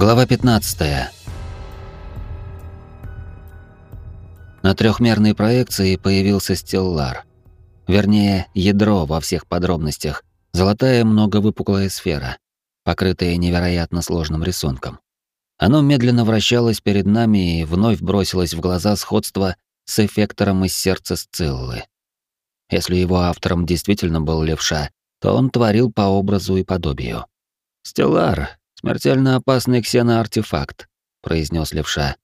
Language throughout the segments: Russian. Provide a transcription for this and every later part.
Глава 15. На трехмерной проекции появился стеллар. Вернее, ядро во всех подробностях. Золотая многовыпуклая сфера, покрытая невероятно сложным рисунком. Оно медленно вращалось перед нами и вновь бросилось в глаза сходство с эффектором из сердца Сциллы. Если его автором действительно был левша, то он творил по образу и подобию. «Стеллар — смертельно опасный ксеноартефакт», — произнес левша.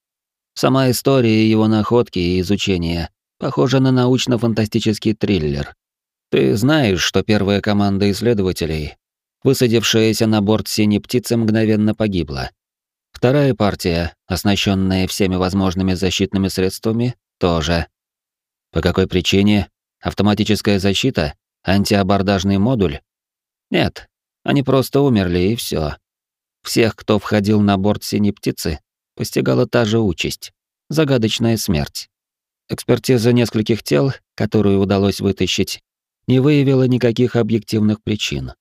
«Сама история его находки и изучения похожа на научно-фантастический триллер. Ты знаешь, что первая команда исследователей, высадившаяся на борт синей птицы, мгновенно погибла. Вторая партия, оснащенная всеми возможными защитными средствами, тоже. По какой причине? Автоматическая защита? Антиабордажный модуль? Нет, они просто умерли и все. Всех, кто входил на борт синей птицы, постигала та же участь — загадочная смерть. Экспертиза нескольких тел, которую удалось вытащить, не выявила никаких объективных причин.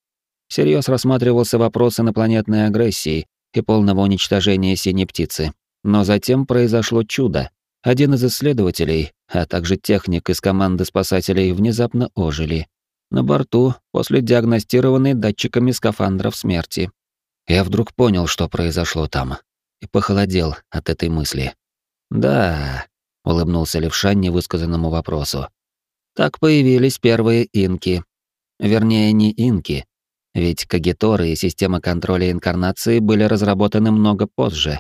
Всерьез рассматривался вопрос инопланетной агрессии и полного уничтожения синей птицы. Но затем произошло чудо. Один из исследователей, а также техник из команды спасателей внезапно ожили на борту после диагностированной датчиками скафандров смерти. Я вдруг понял, что произошло там, и похолодел от этой мысли. «Да», — улыбнулся Левша невысказанному вопросу. «Так появились первые инки. Вернее, не инки, ведь кагиторы и система контроля инкарнации были разработаны много позже.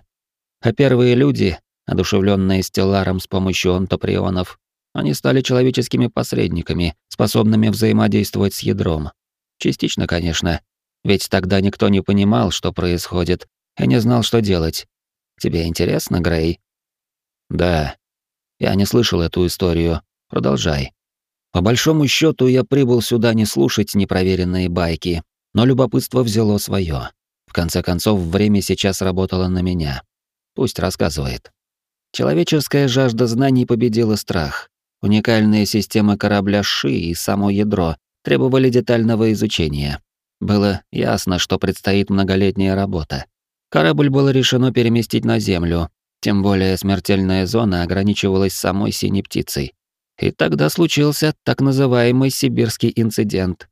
А первые люди, одушевленные стелларом с помощью онтоприонов, они стали человеческими посредниками, способными взаимодействовать с ядром. Частично, конечно, ведь тогда никто не понимал, что происходит, и не знал, что делать. Тебе интересно, Грей? Да. Я не слышал эту историю. Продолжай. По большому счету я прибыл сюда не слушать непроверенные байки, но любопытство взяло свое. В конце концов, время сейчас работало на меня. Пусть рассказывает. Человеческая жажда знаний победила страх. Уникальные системы корабля Ши и само ядро требовали детального изучения. Было ясно, что предстоит многолетняя работа. Корабль было решено переместить на Землю, тем более смертельная зона ограничивалась самой синей птицей. И тогда случился так называемый сибирский инцидент.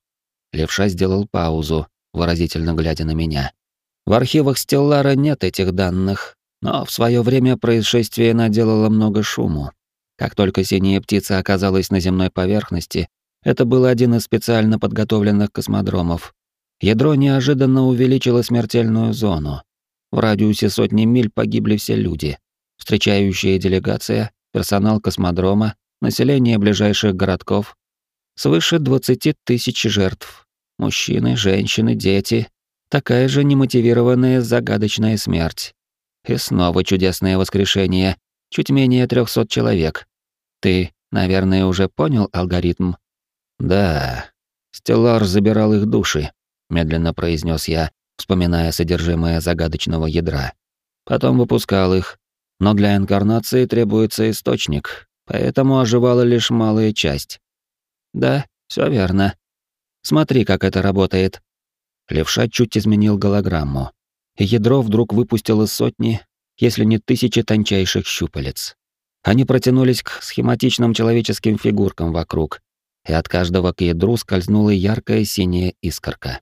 Левша сделал паузу, выразительно глядя на меня. В архивах Стеллара нет этих данных, но в свое время происшествие наделало много шуму. Как только синяя птица оказалась на земной поверхности, это был один из специально подготовленных космодромов. Ядро неожиданно увеличило смертельную зону. В радиусе сотни миль погибли все люди. Встречающая делегация, персонал космодрома, население ближайших городков. Свыше 20 тысяч жертв. Мужчины, женщины, дети. Такая же немотивированная загадочная смерть. И снова чудесное воскрешение. Чуть менее 300 человек. Ты, наверное, уже понял алгоритм? Да. Стеллар забирал их души, медленно произнес я, вспоминая содержимое загадочного ядра. Потом выпускал их, но для инкарнации требуется источник, поэтому оживала лишь малая часть. Да, все верно. Смотри, как это работает. Левша чуть изменил голограмму, ядро вдруг выпустило сотни, если не тысячи тончайших щупалец. Они протянулись к схематичным человеческим фигуркам вокруг, и от каждого к ядру скользнула яркая синяя искорка.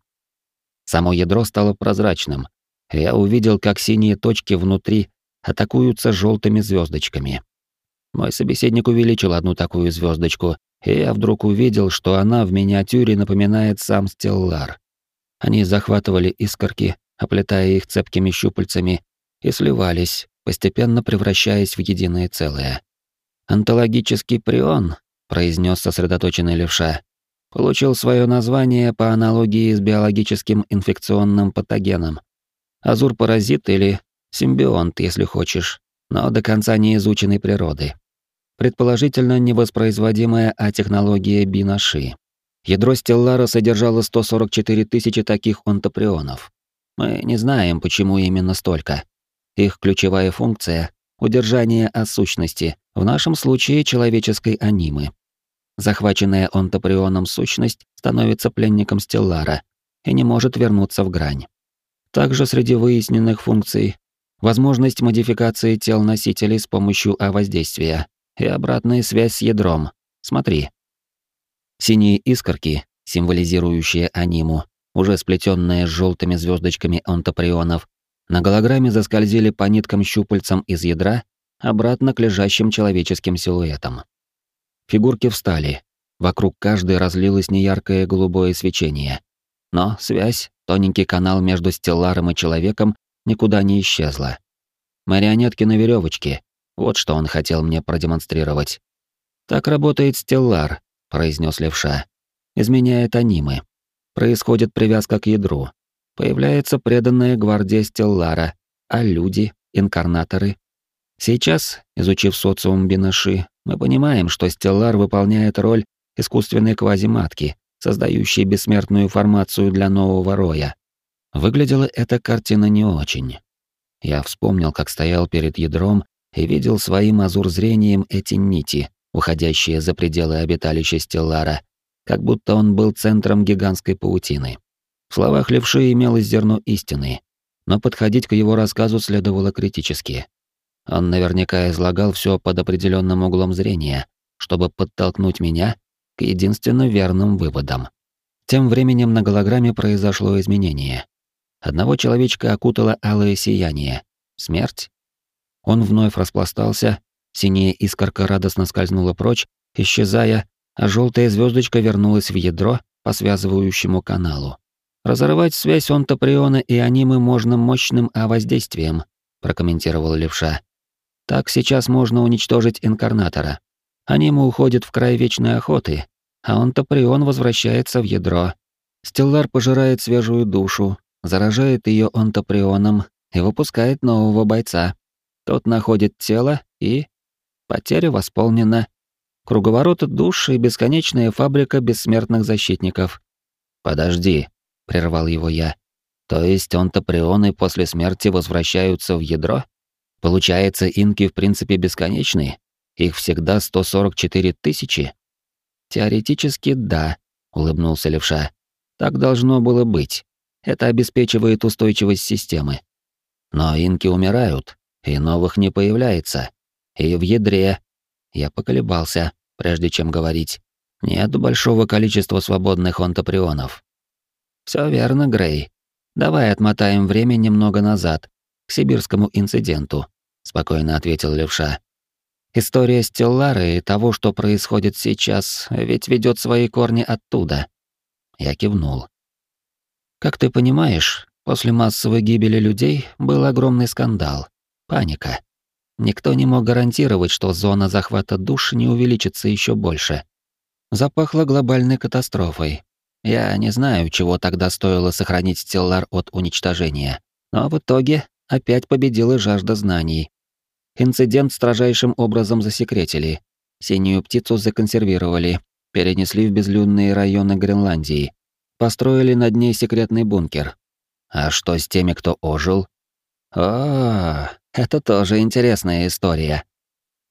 Само ядро стало прозрачным. Я увидел, как синие точки внутри атакуются желтыми звездочками. Мой собеседник увеличил одну такую звездочку, и я вдруг увидел, что она в миниатюре напоминает сам Стеллар. Они захватывали искорки, оплетая их цепкими щупальцами, и сливались, постепенно превращаясь в единое целое. «Онтологический прион», — произнес сосредоточенный левша, получил свое название по аналогии с биологическим инфекционным патогеном. Азур-паразит или симбионт, если хочешь, но до конца не изученной природы. Предположительно, невоспроизводимая А-технология Бинаши. Ядро Стеллара содержало 144 тысячи таких онтоприонов. Мы не знаем, почему именно столько. Их ключевая функция — удержание от сущности, в нашем случае человеческой анимы. Захваченная онтоприоном сущность становится пленником Стеллара и не может вернуться в грань. Также среди выясненных функций возможность модификации тел носителей с помощью А-воздействия и обратная связь с ядром. Смотри. Синие искорки, символизирующие аниму, уже сплетенные с желтыми звездочками онтоприонов, на голограмме заскользили по ниткам щупальцам из ядра обратно к лежащим человеческим силуэтам. Фигурки встали. Вокруг каждой разлилось неяркое голубое свечение. Но связь, тоненький канал между стелларом и человеком, никуда не исчезла. Марионетки на веревочке. Вот что он хотел мне продемонстрировать. Так работает стеллар, произнес левша. Изменяет анимы. Происходит привязка к ядру. Появляется преданная гвардия стеллара, а люди, инкарнаторы. Сейчас, изучив социум Бинаши, мы понимаем, что стеллар выполняет роль искусственной квазиматки, создающей бессмертную формацию для нового роя. Выглядела эта картина не очень. Я вспомнил, как стоял перед ядром и видел своим азур-зрением эти нити, уходящие за пределы обиталища Стеллара, как будто он был центром гигантской паутины. В словах левши имелось зерно истины, но подходить к его рассказу следовало критически. Он наверняка излагал все под определенным углом зрения, чтобы подтолкнуть меня к единственно верным выводам. Тем временем на голограмме произошло изменение. Одного человечка окутало алое сияние. Смерть? Он вновь распластался, синяя искорка радостно скользнула прочь, исчезая, а желтая звездочка вернулась в ядро по связывающему каналу. Разорвать связь онтоприона и анимы можно мощным А-воздействием, прокомментировал Левша. Так сейчас можно уничтожить инкарнатора. Анима уходит в край вечной охоты, а онтоприон возвращается в ядро. Стеллар пожирает свежую душу, заражает ее онтоприоном и выпускает нового бойца. Тот находит тело и... Потеря восполнена. Круговорот душ и бесконечная фабрика бессмертных защитников. «Подожди», — прервал его я. «То есть онтоприоны после смерти возвращаются в ядро? Получается, инки в принципе бесконечны? Их всегда 144 тысячи?» «Теоретически, да», — улыбнулся левша. «Так должно было быть. Это обеспечивает устойчивость системы. Но инки умирают, и новых не появляется. И в ядре... Я поколебался, прежде чем говорить. Нет большого количества свободных онтоприонов. Все верно, Грей. Давай отмотаем время немного назад, к сибирскому инциденту, спокойно ответил Левша. История Стеллары и того, что происходит сейчас, ведь ведет свои корни оттуда. Я кивнул. Как ты понимаешь, после массовой гибели людей был огромный скандал, паника. Никто не мог гарантировать, что зона захвата душ не увеличится еще больше. Запахло глобальной катастрофой. Я не знаю, чего тогда стоило сохранить Стеллар от уничтожения, но в итоге опять победила жажда знаний. Инцидент строжайшим образом засекретили. Синюю птицу законсервировали, перенесли в безлюдные районы Гренландии, построили над ней секретный бункер. А что с теми, кто ожил? О, это тоже интересная история.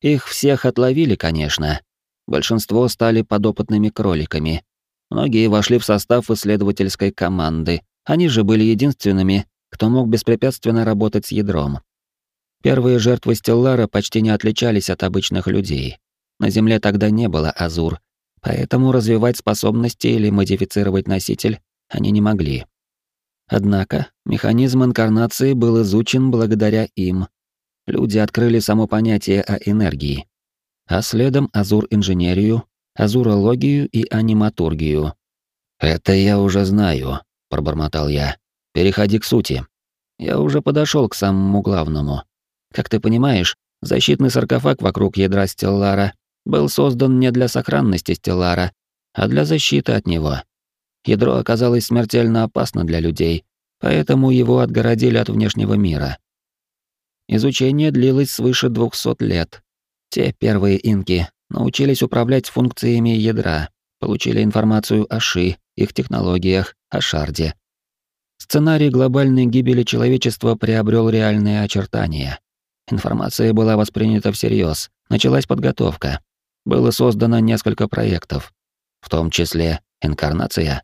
Их всех отловили, конечно. Большинство стали подопытными кроликами. Многие вошли в состав исследовательской команды. Они же были единственными, кто мог беспрепятственно работать с ядром. Первые жертвы Стеллара почти не отличались от обычных людей. На Земле тогда не было Азур, поэтому развивать способности или модифицировать носитель они не могли. Однако механизм инкарнации был изучен благодаря им. Люди открыли само понятие о энергии, а следом азур-инженерию, азурологию и аниматургию. «Это я уже знаю», — пробормотал я. «Переходи к сути». Я уже подошел к самому главному. Как ты понимаешь, защитный саркофаг вокруг ядра Стеллара был создан не для сохранности Стеллара, а для защиты от него. Ядро оказалось смертельно опасно для людей, поэтому его отгородили от внешнего мира. Изучение длилось свыше 200 лет. Те первые инки научились управлять функциями ядра, получили информацию о Ши, их технологиях, о Шарде. Сценарий глобальной гибели человечества приобрел реальные очертания. Информация была воспринята всерьез, началась подготовка было создано несколько проектов, в том числе инкарнация.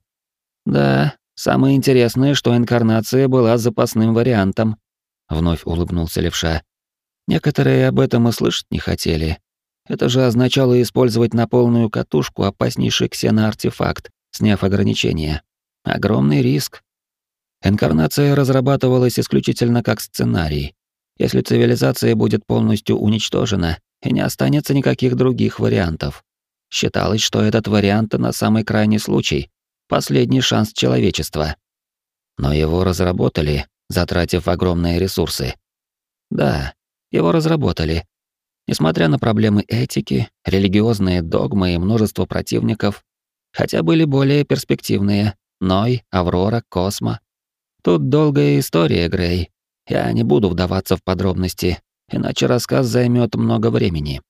Да, самое интересное, что инкарнация была запасным вариантом. вновь улыбнулся левша. Некоторые об этом и слышать не хотели. Это же означало использовать на полную катушку опаснейший ксеноартефакт, сняв ограничения. Огромный риск. Инкарнация разрабатывалась исключительно как сценарий. Если цивилизация будет полностью уничтожена, и не останется никаких других вариантов. Считалось, что этот вариант на самый крайний случай, последний шанс человечества. Но его разработали, затратив огромные ресурсы. Да, его разработали. Несмотря на проблемы этики, религиозные догмы и множество противников, хотя были более перспективные — Ной, Аврора, Космо. Тут долгая история, Грей. Я не буду вдаваться в подробности, иначе рассказ займет много времени.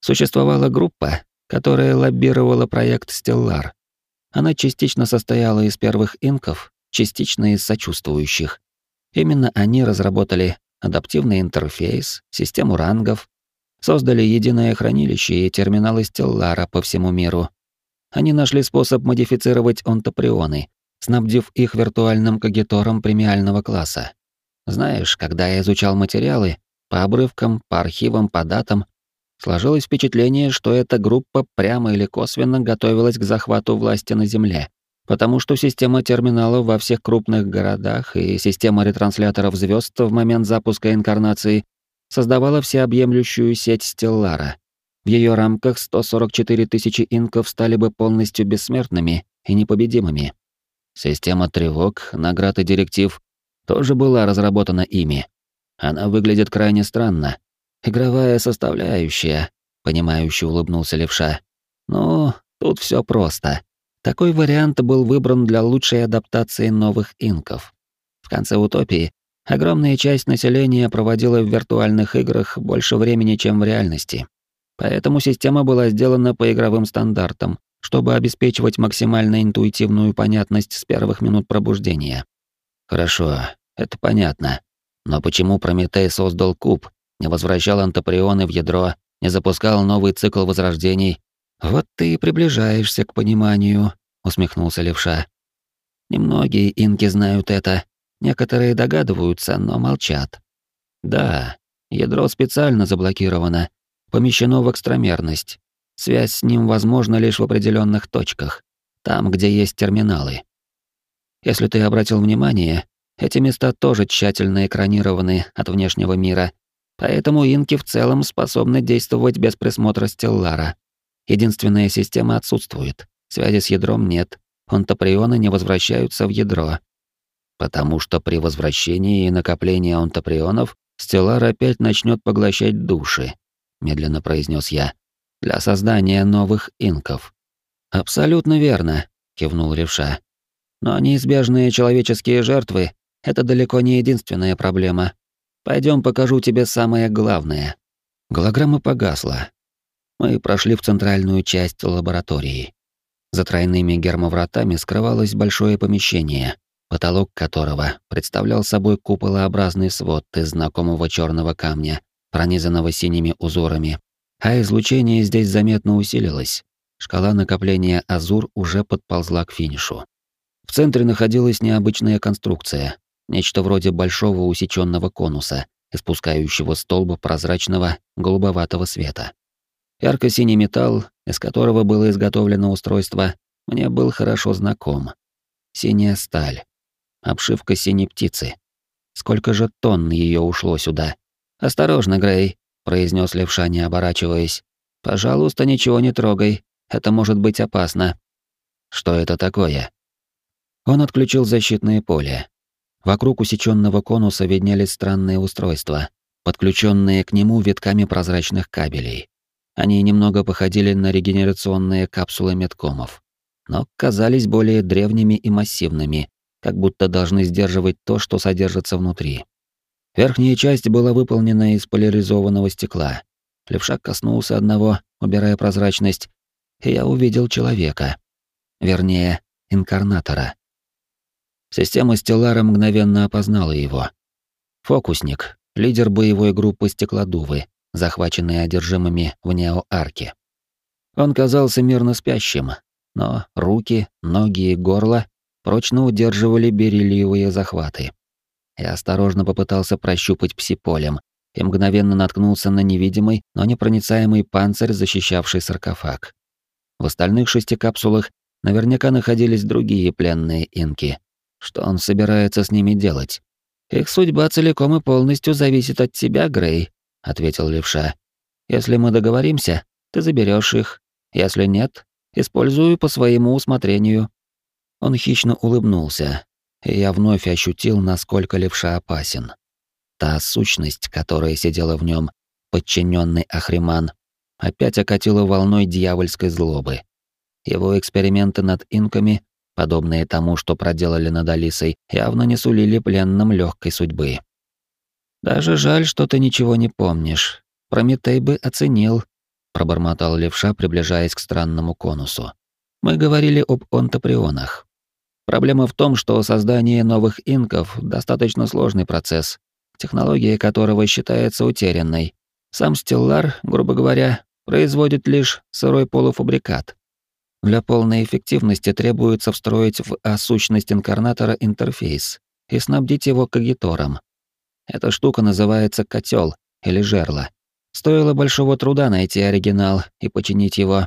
Существовала группа, которая лоббировала проект «Стеллар». Она частично состояла из первых инков, частично из сочувствующих. Именно они разработали адаптивный интерфейс, систему рангов, создали единое хранилище и терминалы Стеллара по всему миру. Они нашли способ модифицировать онтоприоны, снабдив их виртуальным кагитором премиального класса. Знаешь, когда я изучал материалы, по обрывкам, по архивам, по датам, сложилось впечатление, что эта группа прямо или косвенно готовилась к захвату власти на Земле, потому что система терминалов во всех крупных городах и система ретрансляторов звезд в момент запуска инкарнации создавала всеобъемлющую сеть Стеллара. В ее рамках 144 тысячи инков стали бы полностью бессмертными и непобедимыми. Система тревог, наград и директив тоже была разработана ими. Она выглядит крайне странно. Игровая составляющая, понимающе улыбнулся левша. Ну, тут все просто. Такой вариант был выбран для лучшей адаптации новых инков. В конце утопии огромная часть населения проводила в виртуальных играх больше времени, чем в реальности. Поэтому система была сделана по игровым стандартам, чтобы обеспечивать максимально интуитивную понятность с первых минут пробуждения. Хорошо, это понятно. Но почему Прометей создал куб, не возвращал антоприоны в ядро, не запускал новый цикл возрождений? Вот ты и приближаешься к пониманию, усмехнулся Левша. Немногие инки знают это, некоторые догадываются, но молчат. Да, ядро специально заблокировано, помещено в экстрамерность. Связь с ним возможна лишь в определенных точках, там, где есть терминалы. Если ты обратил внимание, эти места тоже тщательно экранированы от внешнего мира, поэтому инки в целом способны действовать без присмотра Стеллара. Единственная система отсутствует, связи с ядром нет, онтоприоны не возвращаются в ядро. Потому что при возвращении и накоплении онтоприонов Стеллар опять начнет поглощать души, медленно произнес я, для создания новых инков. Абсолютно верно, кивнул Ревша. Но неизбежные человеческие жертвы это далеко не единственная проблема. Пойдем покажу тебе самое главное. Голограмма погасла. Мы прошли в центральную часть лаборатории. За тройными гермовратами скрывалось большое помещение, потолок которого представлял собой куполообразный свод из знакомого черного камня, пронизанного синими узорами. А излучение здесь заметно усилилось. Шкала накопления азур уже подползла к финишу. В центре находилась необычная конструкция, нечто вроде большого усеченного конуса, испускающего столб прозрачного голубоватого света. Ярко-синий металл, из которого было изготовлено устройство, мне был хорошо знаком. Синяя сталь. Обшивка синей птицы. Сколько же тонн ее ушло сюда? «Осторожно, Грей», — произнес левша, не оборачиваясь. «Пожалуйста, ничего не трогай. Это может быть опасно». «Что это такое?» Он отключил защитное поле, Вокруг усеченного конуса виднелись странные устройства, подключенные к нему витками прозрачных кабелей. Они немного походили на регенерационные капсулы медкомов, но казались более древними и массивными, как будто должны сдерживать то, что содержится внутри. Верхняя часть была выполнена из поляризованного стекла. Левшак коснулся одного, убирая прозрачность, и я увидел человека. Вернее, инкарнатора. Система Стеллара мгновенно опознала его. Фокусник, лидер боевой группы Стеклодувы, захваченные одержимыми в Неоарке. Он казался мирно спящим, но руки, ноги и горло прочно удерживали бериллиевые захваты. Я осторожно попытался прощупать псиполем и мгновенно наткнулся на невидимый, но непроницаемый панцирь, защищавший саркофаг. В остальных шести капсулах наверняка находились другие пленные инки. Что он собирается с ними делать? Их судьба целиком и полностью зависит от тебя, Грей, ответил левша. Если мы договоримся, ты заберешь их. Если нет, использую по своему усмотрению. Он хищно улыбнулся, и я вновь ощутил, насколько левша опасен. Та сущность, которая сидела в нем, подчиненный Ахриман, опять окатила волной дьявольской злобы. Его эксперименты над инками, подобные тому, что проделали над Алисой, явно не сулили пленным легкой судьбы. «Даже жаль, что ты ничего не помнишь. Прометей бы оценил», — пробормотал левша, приближаясь к странному конусу. «Мы говорили об онтоприонах. Проблема в том, что создание новых инков — достаточно сложный процесс, технология которого считается утерянной. Сам Стеллар, грубо говоря, производит лишь сырой полуфабрикат. Для полной эффективности требуется встроить в А-сущность инкарнатора интерфейс и снабдить его кагитором. Эта штука называется котел или жерло. Стоило большого труда найти оригинал и починить его.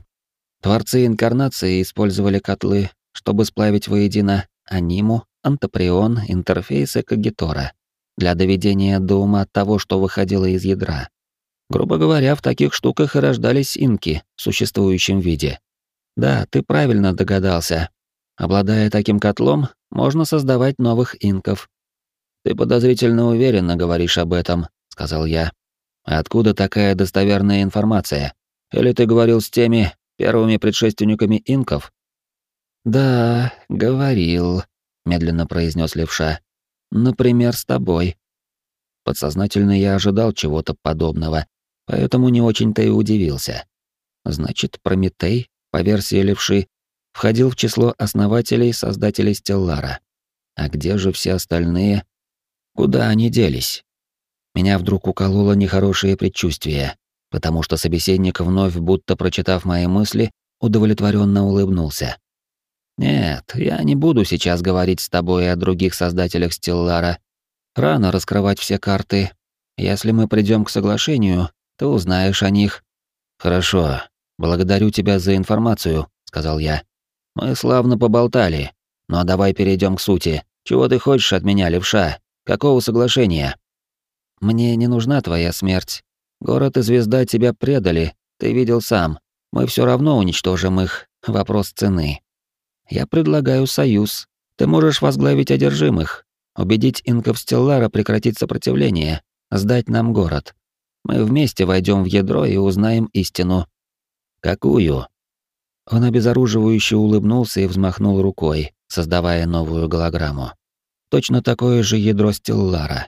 Творцы инкарнации использовали котлы чтобы сплавить воедино аниму, антоприон, интерфейсы Кагитора для доведения до ума того, что выходило из ядра. Грубо говоря, в таких штуках и рождались инки в существующем виде. Да, ты правильно догадался. Обладая таким котлом, можно создавать новых инков. Ты подозрительно уверенно говоришь об этом, сказал я. Откуда такая достоверная информация? Или ты говорил с теми первыми предшественниками инков? «Да, говорил», — медленно произнес левша. «Например, с тобой». Подсознательно я ожидал чего-то подобного, поэтому не очень-то и удивился. Значит, Прометей, по версии левши, входил в число основателей создателей Стеллара. А где же все остальные? Куда они делись? Меня вдруг укололо нехорошее предчувствие, потому что собеседник, вновь будто прочитав мои мысли, удовлетворенно улыбнулся. Нет, я не буду сейчас говорить с тобой о других создателях Стеллара. Рано раскрывать все карты. Если мы придем к соглашению, ты узнаешь о них. Хорошо. Благодарю тебя за информацию, сказал я. Мы славно поболтали. Но давай перейдем к сути. Чего ты хочешь от меня, левша? Какого соглашения? Мне не нужна твоя смерть. Город и звезда тебя предали, ты видел сам. Мы все равно уничтожим их. Вопрос цены. Я предлагаю союз. Ты можешь возглавить одержимых, убедить инков Стеллара прекратить сопротивление, сдать нам город. Мы вместе войдем в ядро и узнаем истину. Какую? Он обезоруживающе улыбнулся и взмахнул рукой, создавая новую голограмму. Точно такое же ядро Стеллара.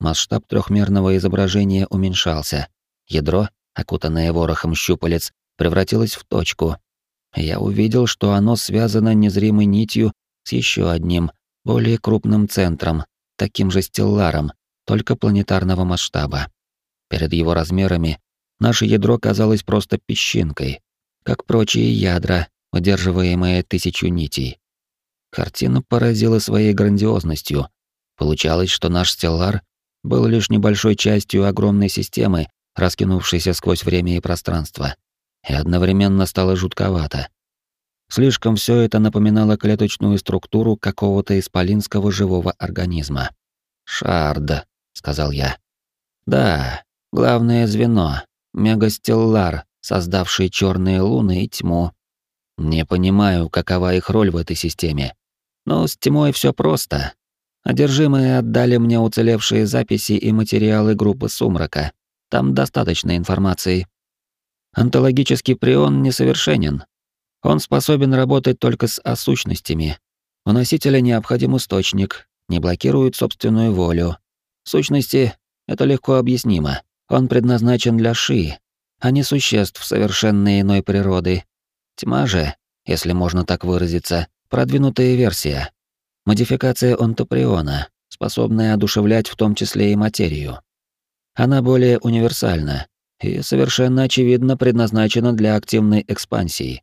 Масштаб трехмерного изображения уменьшался. Ядро, окутанное ворохом щупалец, превратилось в точку, я увидел, что оно связано незримой нитью с еще одним, более крупным центром, таким же стелларом, только планетарного масштаба. Перед его размерами наше ядро казалось просто песчинкой, как прочие ядра, удерживаемые тысячу нитей. Картина поразила своей грандиозностью. Получалось, что наш стеллар был лишь небольшой частью огромной системы, раскинувшейся сквозь время и пространство и одновременно стало жутковато. Слишком все это напоминало клеточную структуру какого-то исполинского живого организма. «Шард», — сказал я. «Да, главное звено, мегастеллар, создавший черные луны и тьму. Не понимаю, какова их роль в этой системе. Но с тьмой все просто. Одержимые отдали мне уцелевшие записи и материалы группы «Сумрака». Там достаточно информации. Онтологический прион несовершенен. Он способен работать только с осущностями. У носителя необходим источник, не блокирует собственную волю. Сущности, это легко объяснимо. Он предназначен для Ши, а не существ совершенно иной природы. Тьма же, если можно так выразиться, продвинутая версия. Модификация онтоприона, способная одушевлять в том числе и материю. Она более универсальна, и совершенно очевидно предназначена для активной экспансии.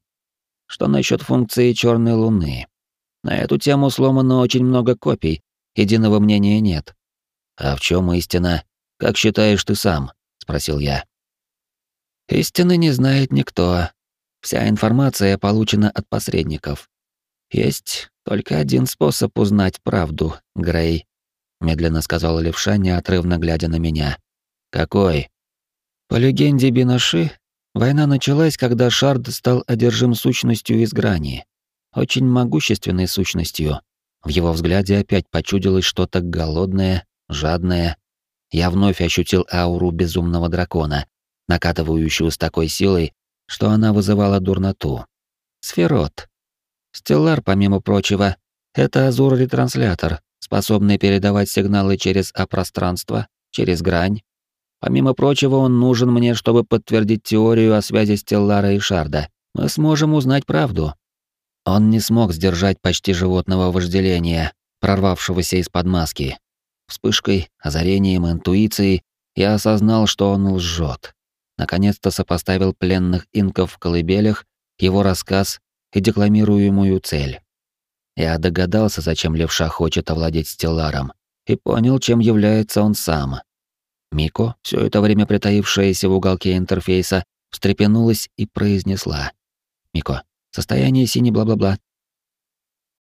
Что насчет функции черной луны? На эту тему сломано очень много копий, единого мнения нет. «А в чем истина? Как считаешь ты сам?» — спросил я. «Истины не знает никто. Вся информация получена от посредников. Есть только один способ узнать правду, Грей», — медленно сказала левша, неотрывно глядя на меня. «Какой?» «По легенде Бинаши, война началась, когда Шард стал одержим сущностью из грани. Очень могущественной сущностью. В его взгляде опять почудилось что-то голодное, жадное. Я вновь ощутил ауру безумного дракона, накатывающую с такой силой, что она вызывала дурноту. Сферот. Стеллар, помимо прочего, это азур-ретранслятор, способный передавать сигналы через А-пространство, через грань. Помимо прочего, он нужен мне, чтобы подтвердить теорию о связи Стеллара и Шарда. Мы сможем узнать правду. Он не смог сдержать почти животного вожделения, прорвавшегося из-под маски. Вспышкой, озарением, интуицией я осознал, что он лжет. Наконец-то сопоставил пленных инков в колыбелях, его рассказ и декламируемую цель. Я догадался, зачем левша хочет овладеть Стелларом, и понял, чем является он сам. Мико, все это время притаившаяся в уголке интерфейса, встрепенулась и произнесла. «Мико, состояние синий бла-бла-бла,